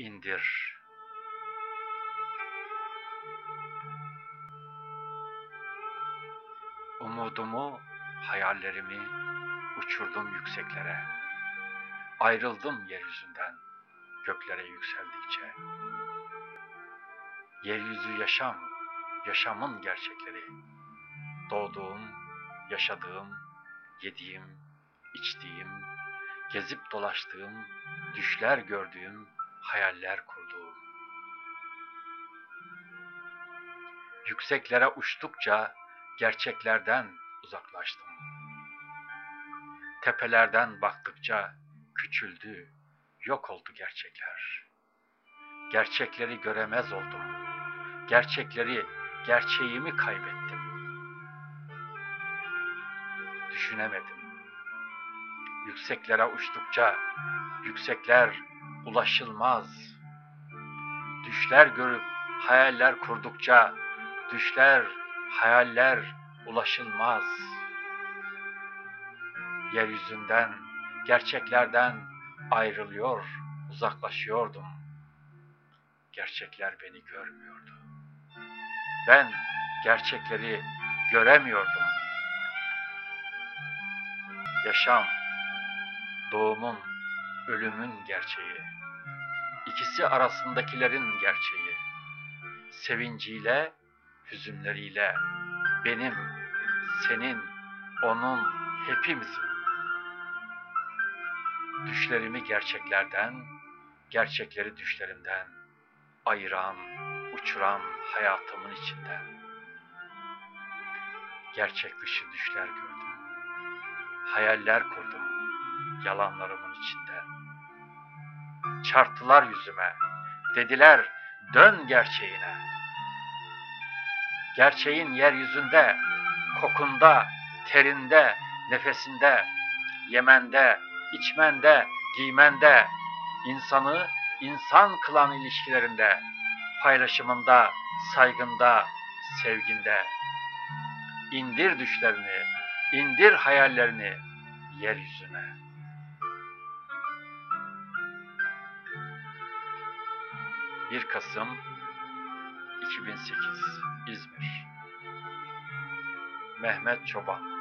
indir. Umudumu, hayallerimi uçurdum yükseklere. Ayrıldım yeryüzünden göklere yükseldikçe. Yeryüzü yaşam, yaşamın gerçekleri. Doğduğum, yaşadığım, yediğim, içtiğim, gezip dolaştığım, düşler gördüğüm, hayaller kurduğum. Yükseklere uçtukça gerçeklerden uzaklaştım. Tepelerden baktıkça küçüldü, yok oldu gerçekler. Gerçekleri göremez oldum. Gerçekleri, gerçeğimi kaybettim. Düşünemedim. Yükseklere uçtukça yüksekler ulaşılmaz. Düşler görüp hayaller kurdukça düşler, hayaller ulaşılmaz. Yeryüzünden, gerçeklerden ayrılıyor, uzaklaşıyordum. Gerçekler beni görmüyordu. Ben gerçekleri göremiyordum. Yaşam, doğumun, ölümün gerçeği. İkisi arasındakilerin gerçeği. Sevinciyle, hüzünleriyle, benim, senin, onun, hepimizin. Düşlerimi gerçeklerden, gerçekleri düşlerimden ayıran, uçuran hayatımın içinden. Gerçek dışı düşler gördüm. Hayaller kurdum yalanlarımın içinden. Çarptılar yüzüme. Dediler dön gerçeğine. Gerçeğin yeryüzünde, kokunda, terinde, nefesinde, yemende, içmende, giymende, insanı insan kılan ilişkilerinde, paylaşımında, saygında, sevginde. İndir düşlerini, indir hayallerini yeryüzüne. Bir Kasım 2008 İzmir. Mehmet Çoban